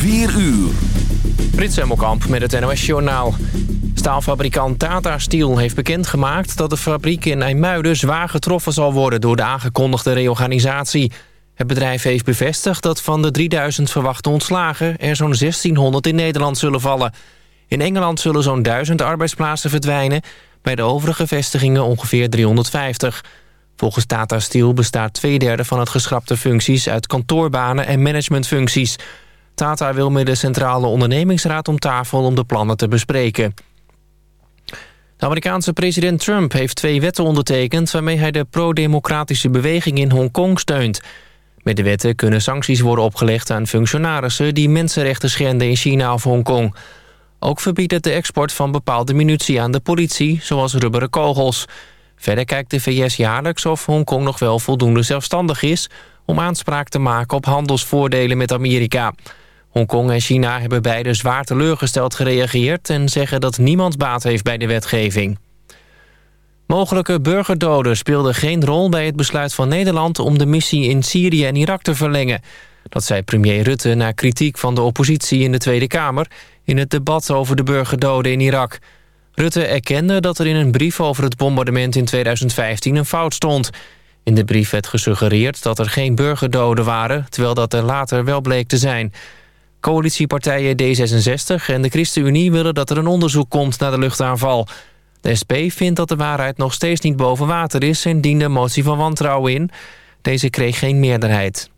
4 uur. Frits Hemmelkamp met het NOS Journaal. Staalfabrikant Tata Steel heeft bekendgemaakt dat de fabriek in IJmuiden zwaar getroffen zal worden door de aangekondigde reorganisatie. Het bedrijf heeft bevestigd dat van de 3000 verwachte ontslagen er zo'n 1600 in Nederland zullen vallen. In Engeland zullen zo'n 1000 arbeidsplaatsen verdwijnen, bij de overige vestigingen ongeveer 350. Volgens Tata Steel bestaat twee derde van het geschrapte functies uit kantoorbanen en managementfuncties. Tata wil met de Centrale Ondernemingsraad om tafel om de plannen te bespreken. De Amerikaanse president Trump heeft twee wetten ondertekend... waarmee hij de pro-democratische beweging in Hongkong steunt. Met de wetten kunnen sancties worden opgelegd aan functionarissen... die mensenrechten schenden in China of Hongkong. Ook verbiedt het de export van bepaalde munitie aan de politie... zoals rubberen kogels. Verder kijkt de VS jaarlijks of Hongkong nog wel voldoende zelfstandig is... om aanspraak te maken op handelsvoordelen met Amerika... Hongkong en China hebben beide zwaar teleurgesteld gereageerd... en zeggen dat niemand baat heeft bij de wetgeving. Mogelijke burgerdoden speelden geen rol bij het besluit van Nederland... om de missie in Syrië en Irak te verlengen. Dat zei premier Rutte na kritiek van de oppositie in de Tweede Kamer... in het debat over de burgerdoden in Irak. Rutte erkende dat er in een brief over het bombardement in 2015 een fout stond... In de brief werd gesuggereerd dat er geen burgerdoden waren... terwijl dat er later wel bleek te zijn. Coalitiepartijen D66 en de ChristenUnie willen dat er een onderzoek komt naar de luchtaanval. De SP vindt dat de waarheid nog steeds niet boven water is... en diende een motie van wantrouwen in. Deze kreeg geen meerderheid.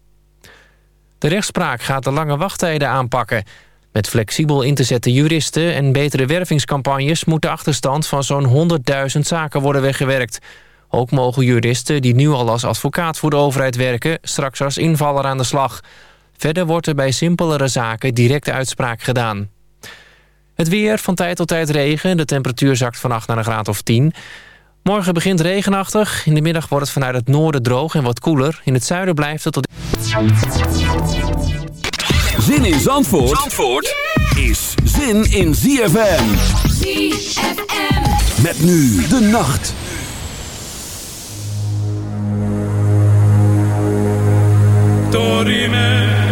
De rechtspraak gaat de lange wachttijden aanpakken. Met flexibel in te zetten juristen en betere wervingscampagnes... moet de achterstand van zo'n 100.000 zaken worden weggewerkt. Ook mogen juristen die nu al als advocaat voor de overheid werken... straks als invaller aan de slag... Verder wordt er bij simpelere zaken direct uitspraak gedaan. Het weer, van tijd tot tijd regen. De temperatuur zakt vannacht naar een graad of 10. Morgen begint regenachtig. In de middag wordt het vanuit het noorden droog en wat koeler. In het zuiden blijft het tot... Zin in Zandvoort, Zandvoort is zin in ZFM. ZFM. Met nu de nacht. Dorime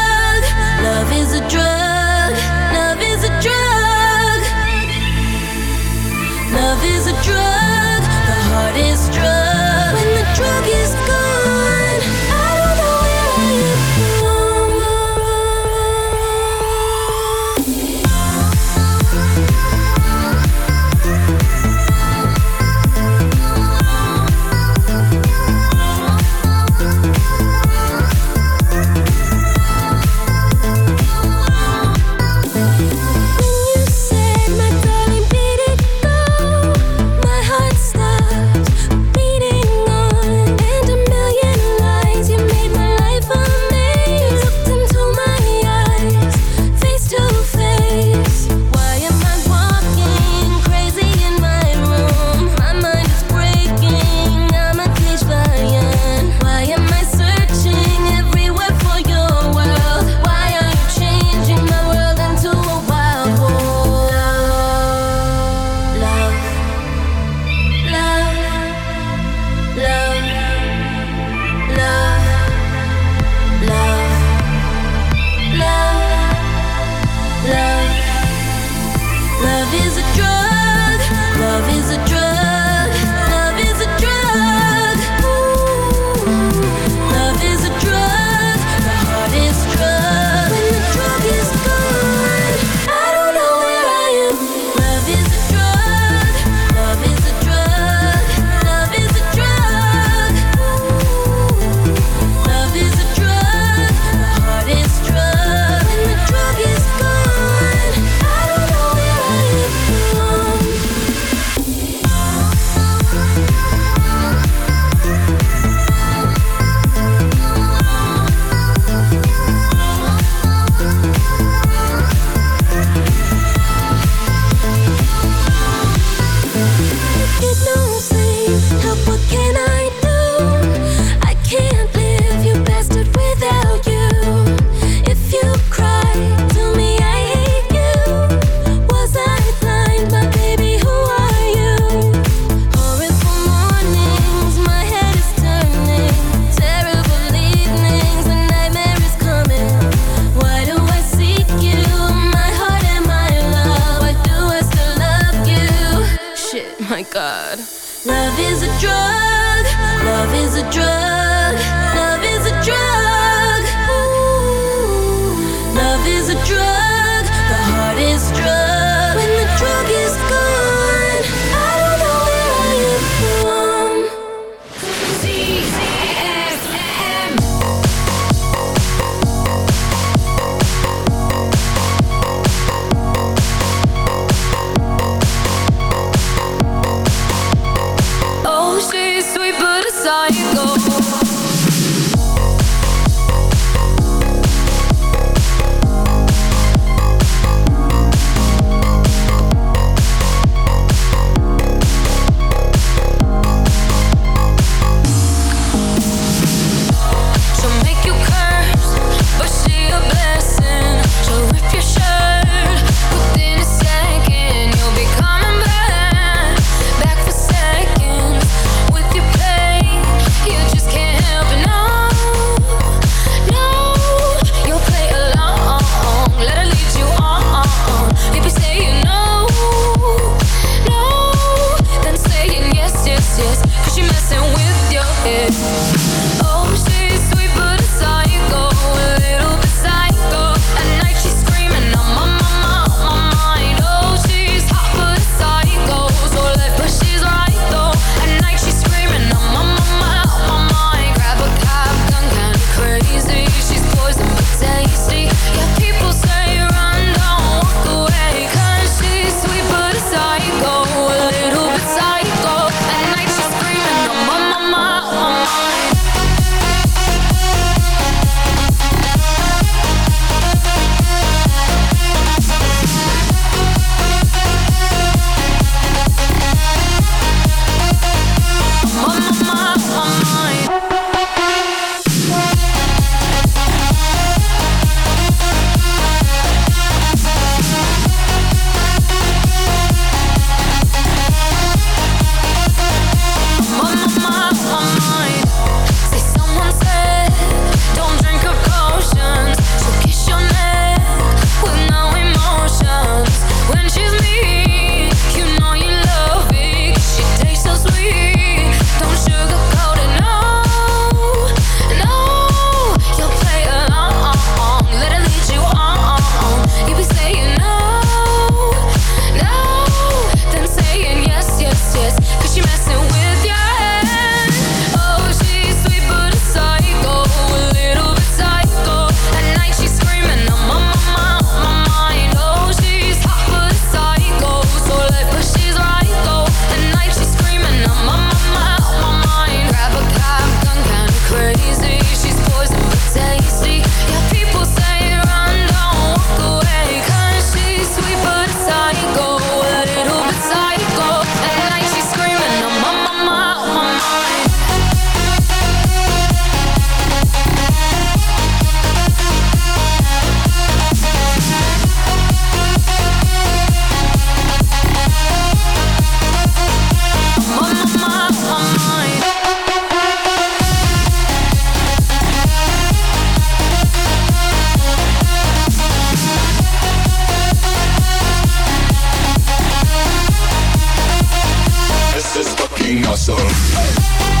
my god. Love is a drug. Love is a drug. Love is a drug. Ooh. Love is a drug. is fucking awesome.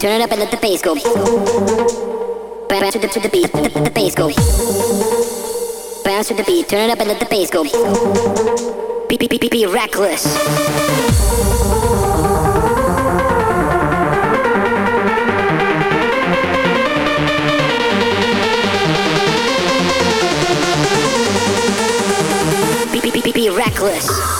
turn it up and let the bass go. Bounce to the, to the beat, the, the bass go. Bounce to the beat, turn it up and let the bass go. Be, be, be, be, be reckless. Be, be, be, be, be reckless.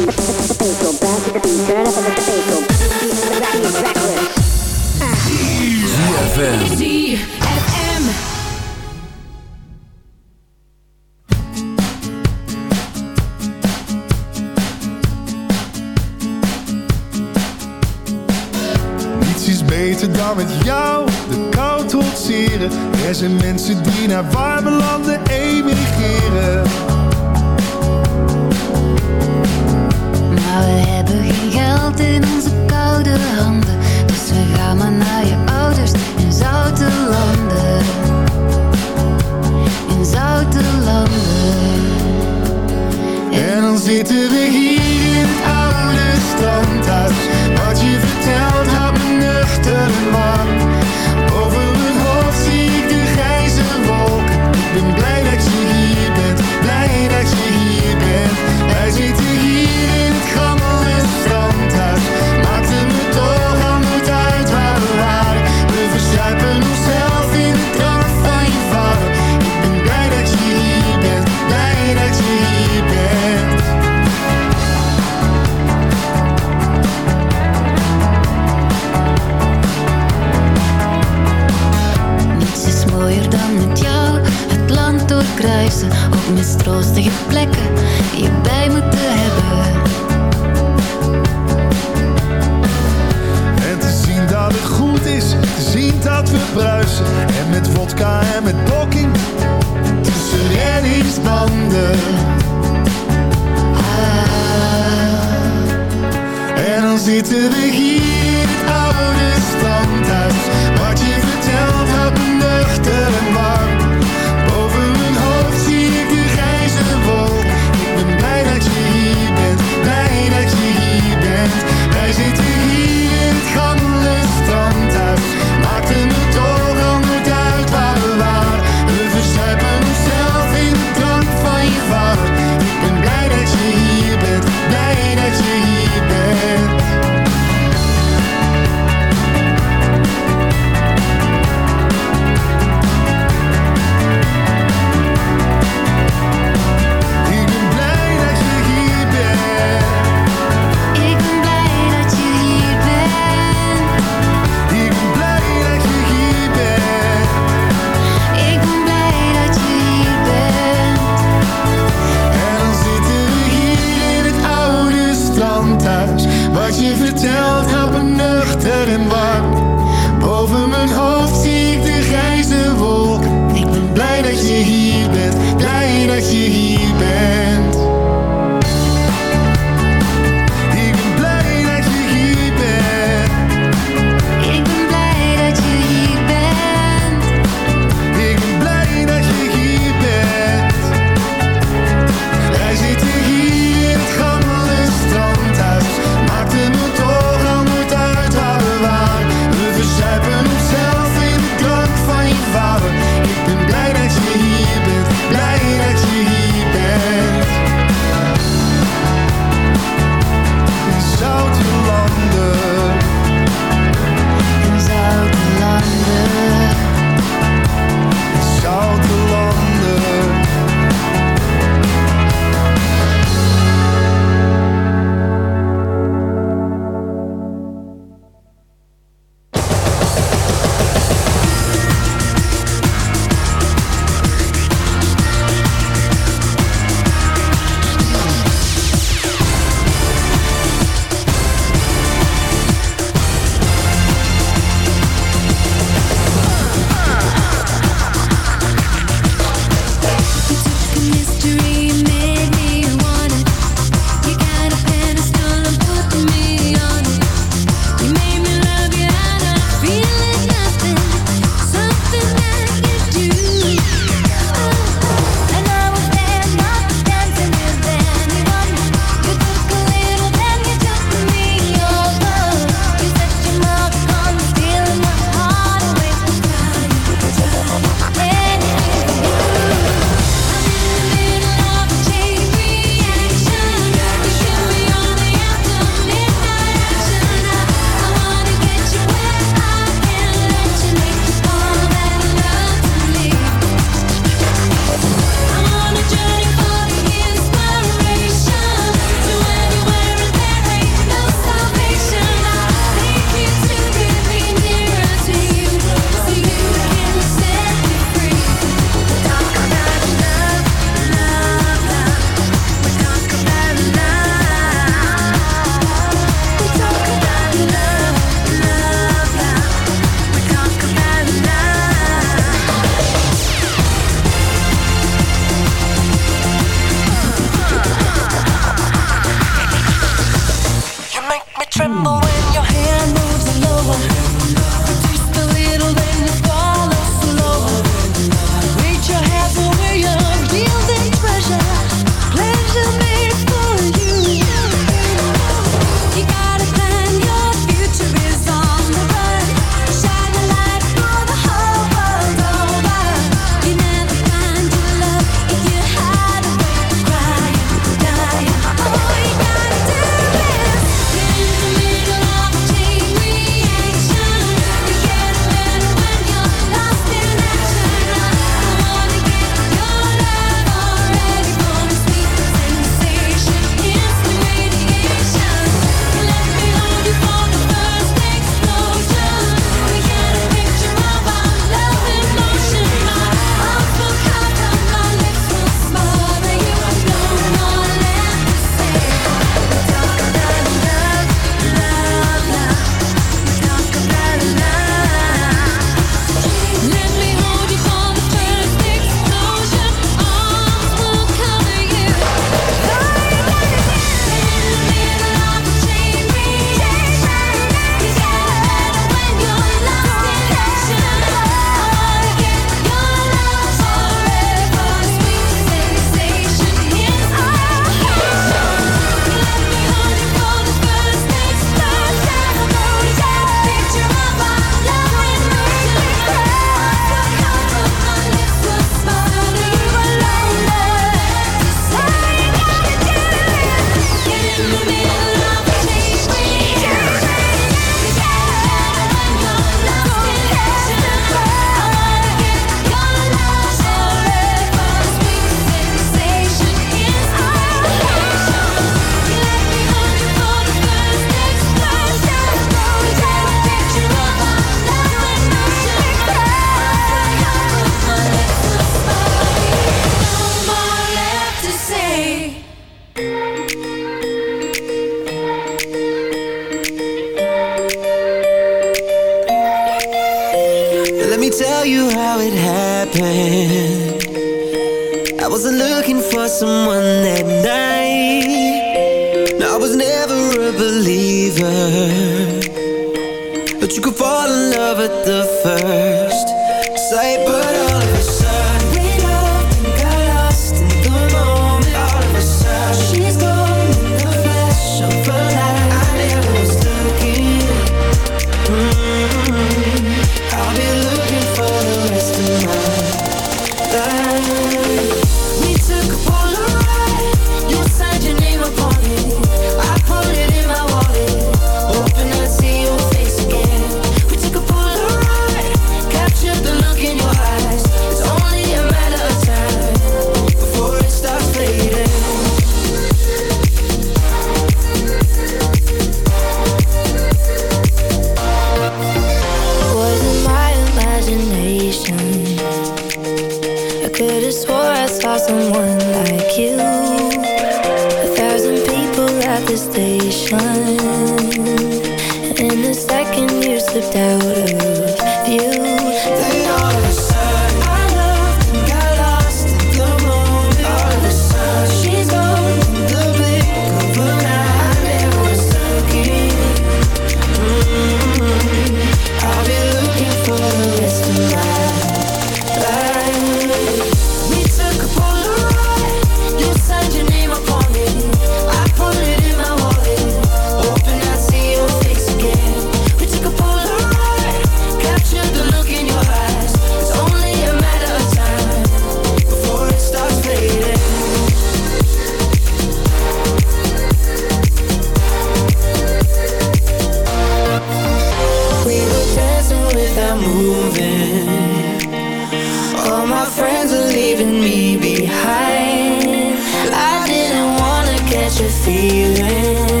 you're feeling.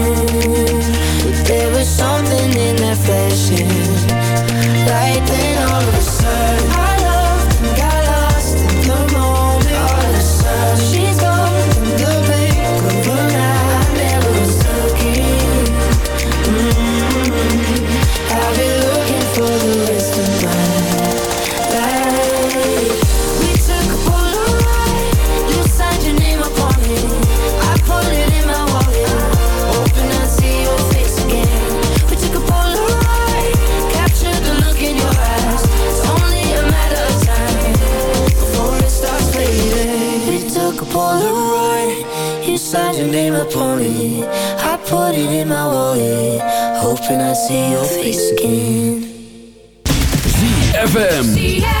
Hoping I'd see your face again. ZFM.